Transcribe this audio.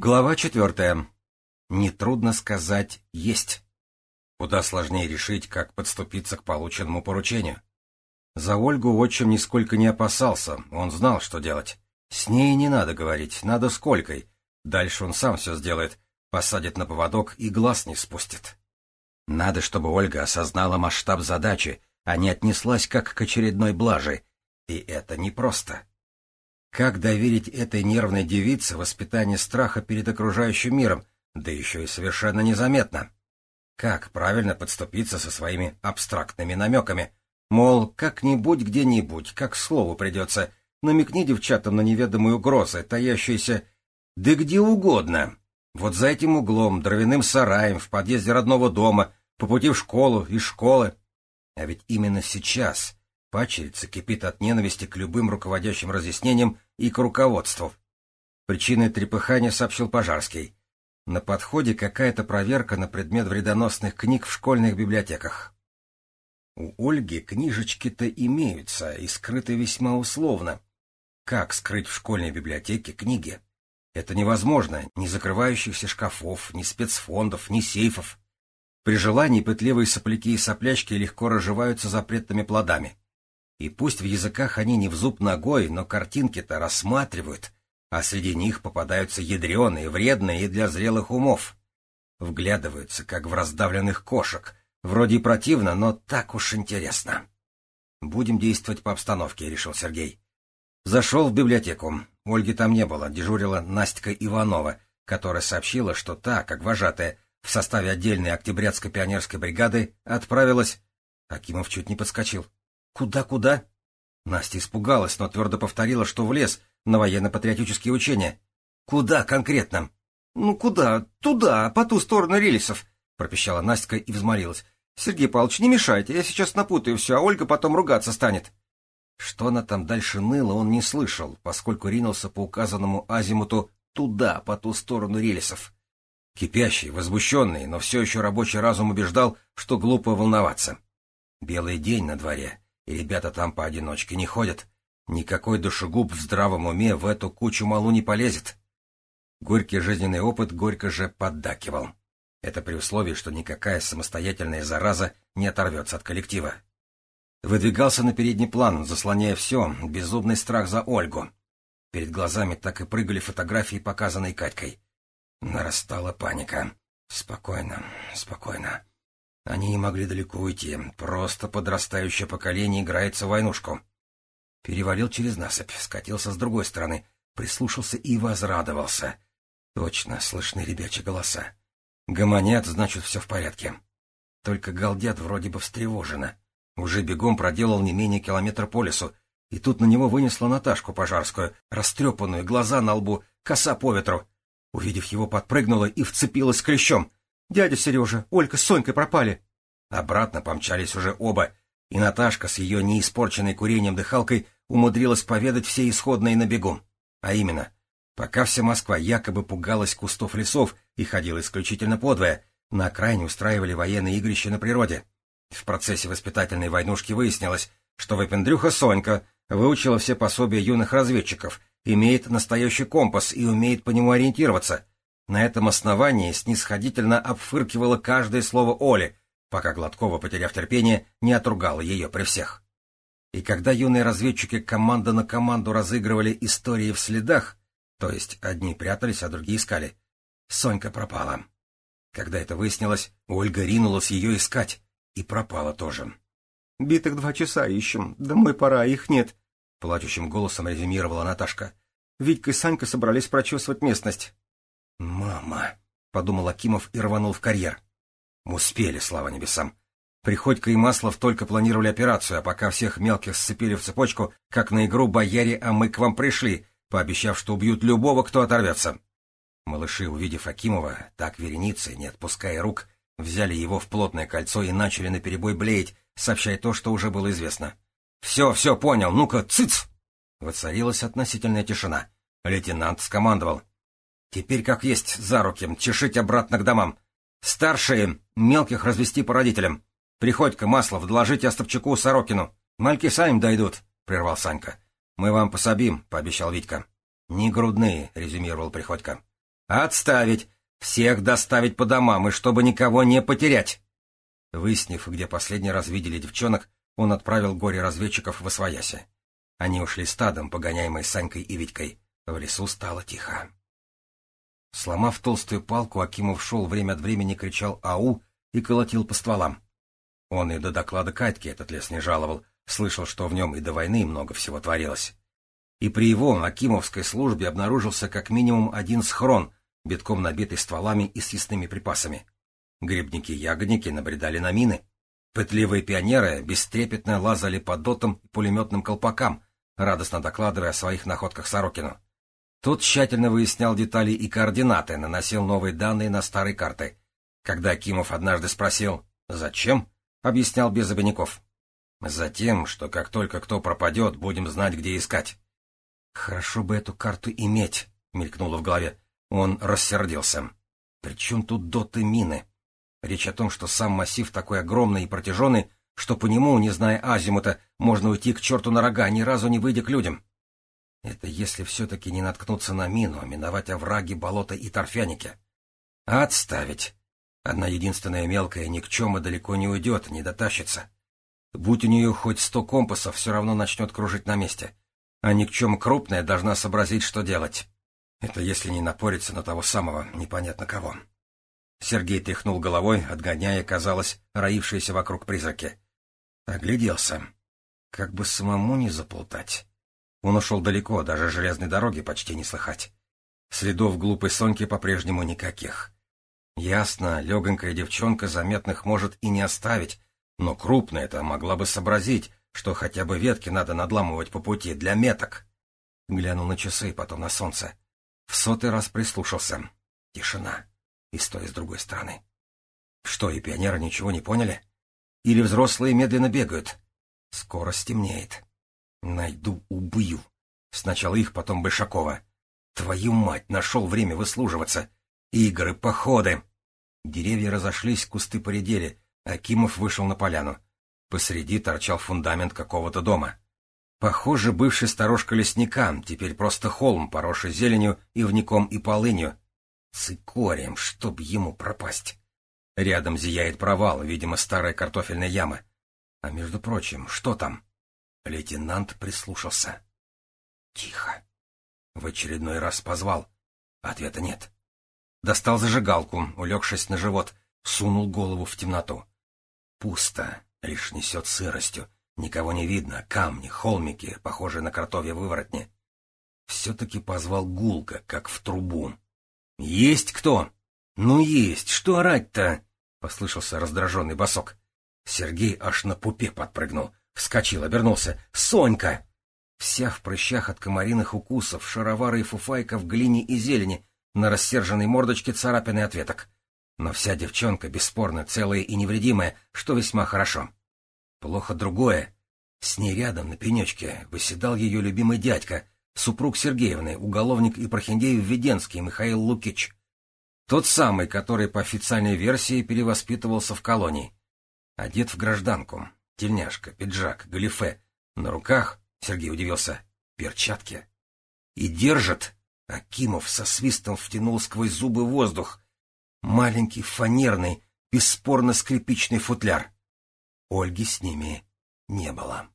Глава четвертая. Нетрудно сказать «есть». Куда сложнее решить, как подступиться к полученному поручению. За Ольгу отчим нисколько не опасался, он знал, что делать. С ней не надо говорить, надо с Колькой. Дальше он сам все сделает, посадит на поводок и глаз не спустит. Надо, чтобы Ольга осознала масштаб задачи, а не отнеслась как к очередной блаже. И это непросто. Как доверить этой нервной девице воспитание страха перед окружающим миром, да еще и совершенно незаметно? Как правильно подступиться со своими абстрактными намеками? Мол, как-нибудь где-нибудь, как слову придется, намекни девчатам на неведомые угрозы, таящиеся да где угодно. Вот за этим углом, дровяным сараем, в подъезде родного дома, по пути в школу, из школы. А ведь именно сейчас Пачерица кипит от ненависти к любым руководящим разъяснениям и к руководству. Причиной трепыхания сообщил Пожарский. На подходе какая-то проверка на предмет вредоносных книг в школьных библиотеках. У Ольги книжечки-то имеются и скрыты весьма условно. Как скрыть в школьной библиотеке книги? Это невозможно, ни закрывающихся шкафов, ни спецфондов, ни сейфов. При желании пытливые сопляки и соплячки легко разживаются запретными плодами. И пусть в языках они не в зуб ногой, но картинки-то рассматривают, а среди них попадаются ядреные, вредные и для зрелых умов. Вглядываются, как в раздавленных кошек. Вроде и противно, но так уж интересно. «Будем действовать по обстановке», — решил Сергей. Зашел в библиотеку. Ольги там не было, дежурила Настя Иванова, которая сообщила, что та, как вожатая, в составе отдельной октябрятской пионерской бригады отправилась... Акимов чуть не подскочил. «Куда-куда?» Настя испугалась, но твердо повторила, что в лес на военно-патриотические учения. «Куда конкретно?» «Ну куда? Туда, по ту сторону рельсов», — пропищала Настя и взмолилась. «Сергей Павлович, не мешайте, я сейчас напутаю все, а Ольга потом ругаться станет». Что она там дальше ныла, он не слышал, поскольку ринулся по указанному азимуту туда, по ту сторону рельсов. Кипящий, возмущенный, но все еще рабочий разум убеждал, что глупо волноваться. Белый день на дворе, и ребята там поодиночке не ходят. Никакой душегуб в здравом уме в эту кучу малу не полезет. Горький жизненный опыт горько же поддакивал. Это при условии, что никакая самостоятельная зараза не оторвется от коллектива. Выдвигался на передний план, заслоняя все, безумный страх за Ольгу. Перед глазами так и прыгали фотографии, показанные Катькой. Нарастала паника. Спокойно, спокойно. Они не могли далеко уйти, просто подрастающее поколение играется в войнушку. Перевалил через насыпь, скатился с другой стороны, прислушался и возрадовался. Точно, слышны ребячьи голоса. Гомонят, значит, все в порядке. Только галдят вроде бы встревоженно. Уже бегом проделал не менее километра по лесу, и тут на него вынесла Наташку Пожарскую, растрепанную, глаза на лбу, коса по ветру. Увидев его, подпрыгнула и вцепилась клещом. Дядя Сережа, Олька с Сонькой пропали. Обратно помчались уже оба, и Наташка с ее неиспорченной курением дыхалкой умудрилась поведать все исходные на бегу. А именно, пока вся Москва якобы пугалась кустов лесов и ходила исключительно подвое, на окраине устраивали военные игрища на природе. В процессе воспитательной войнушки выяснилось, что выпендрюха Сонька выучила все пособия юных разведчиков, имеет настоящий компас и умеет по нему ориентироваться, на этом основании снисходительно обфыркивала каждое слово Оли, пока Гладкова, потеряв терпение, не отругала ее при всех. И когда юные разведчики команда на команду разыгрывали истории в следах, то есть одни прятались, а другие искали, Сонька пропала. Когда это выяснилось, Ольга ринулась ее искать, и пропала тоже. «Битых два часа ищем, домой пора, их нет», — плачущим голосом резюмировала Наташка. «Витька и Санька собрались прочесывать местность. «Мама!» — подумал Акимов и рванул в карьер. Успели, слава небесам. Приходько и Маслов только планировали операцию, а пока всех мелких сцепили в цепочку, как на игру «Бояре, а мы к вам пришли», пообещав, что убьют любого, кто оторвется. Малыши, увидев Акимова, так вереницы, не отпуская рук, взяли его в плотное кольцо и начали наперебой блеять, сообщая то, что уже было известно. «Все, все, понял, ну-ка, цыц!» Воцарилась относительная тишина. Лейтенант скомандовал. Теперь как есть за руки, чешить обратно к домам. Старшие, мелких развести по родителям. Приходька, Маслов, доложите Остапчуку, Сорокину. Мальки сами дойдут, — прервал Санька. Мы вам пособим, — пообещал Витька. Не грудные, — резюмировал Приходько. «Отставить! Всех доставить по домам, и чтобы никого не потерять!» Выяснив, где последний раз видели девчонок, он отправил горе-разведчиков в Освояси. Они ушли стадом, погоняемой Санькой и Витькой. В лесу стало тихо. Сломав толстую палку, Акимов шел время от времени, кричал «Ау!» и колотил по стволам. Он и до доклада Катьки этот лес не жаловал, слышал, что в нем и до войны много всего творилось. И при его Акимовской службе обнаружился как минимум один схрон, битком набитый стволами и съестными припасами. Грибники-ягодники набредали на мины. Пытливые пионеры бестрепетно лазали по дотам и пулеметным колпакам, радостно докладывая о своих находках Сорокину. Тот тщательно выяснял детали и координаты, наносил новые данные на старые карты. Когда Акимов однажды спросил «Зачем?», объяснял без обиняков. «Затем, что как только кто пропадет, будем знать, где искать». «Хорошо бы эту карту иметь», — мелькнуло в голове. Он рассердился. «При чем тут доты мины?» Речь о том, что сам массив такой огромный и протяженный, что по нему, не зная азимута, можно уйти к черту на рога, ни разу не выйдя к людям. Это если все-таки не наткнуться на мину, а миновать овраги, болота и торфяники. Отставить. Одна единственная мелкая никчема далеко не уйдет, не дотащится. Будь у нее хоть сто компасов, все равно начнет кружить на месте. А никчема крупная должна сообразить, что делать. Это если не напориться на того самого, непонятно кого. Сергей тряхнул головой, отгоняя, казалось, роившиеся вокруг призраки. Огляделся. Как бы самому не заплутать. Он ушел далеко, даже железной дороги почти не слыхать. Следов глупой Соньки по-прежнему никаких. Ясно, легонькая девчонка заметных может и не оставить, но крупная-то могла бы сообразить, что хотя бы ветки надо надламывать по пути для меток. Глянул на часы, потом на солнце. В сотый раз прислушался. Тишина. И с той, и с другой стороны. Что, и пионеры ничего не поняли? Или взрослые медленно бегают? Скоро стемнеет. Найду, убью. Сначала их, потом Большакова. Твою мать, нашел время выслуживаться. Игры, походы. Деревья разошлись, кусты поредели. Акимов вышел на поляну. Посреди торчал фундамент какого-то дома. Похоже, бывший сторожка лесника, теперь просто холм, поросший зеленью, ивником и полынью. Цикорием, чтоб ему пропасть. Рядом зияет провал, видимо, старая картофельная яма. А между прочим, что там? Лейтенант прислушался. Тихо. В очередной раз позвал. Ответа нет. Достал зажигалку, улегшись на живот, сунул голову в темноту. Пусто, лишь несет сыростью. Никого не видно, камни, холмики, похожие на кротовья выворотни. Все-таки позвал гулко, как в трубу. «Есть кто?» «Ну есть, что орать-то?» — послышался раздраженный босок. Сергей аж на пупе подпрыгнул. Вскочил, обернулся. «Сонька!» Вся в прыщах от комариных укусов, шаровары и фуфайка в глине и зелени, на рассерженной мордочке царапины ответок. Но вся девчонка бесспорно целая и невредимая, что весьма хорошо. Плохо другое. С ней рядом на пенечке выседал ее любимый дядька, супруг Сергеевны, уголовник и прохиндей Введенский Михаил Лукич. Тот самый, который по официальной версии перевоспитывался в колонии. Одет в гражданку, Тельняшка, пиджак, галифе. На руках, Сергей удивился, перчатки. И держит. Акимов со свистом втянул сквозь зубы воздух. Маленький, фанерный, бесспорно скрипичный футляр. Ольги с ними не было.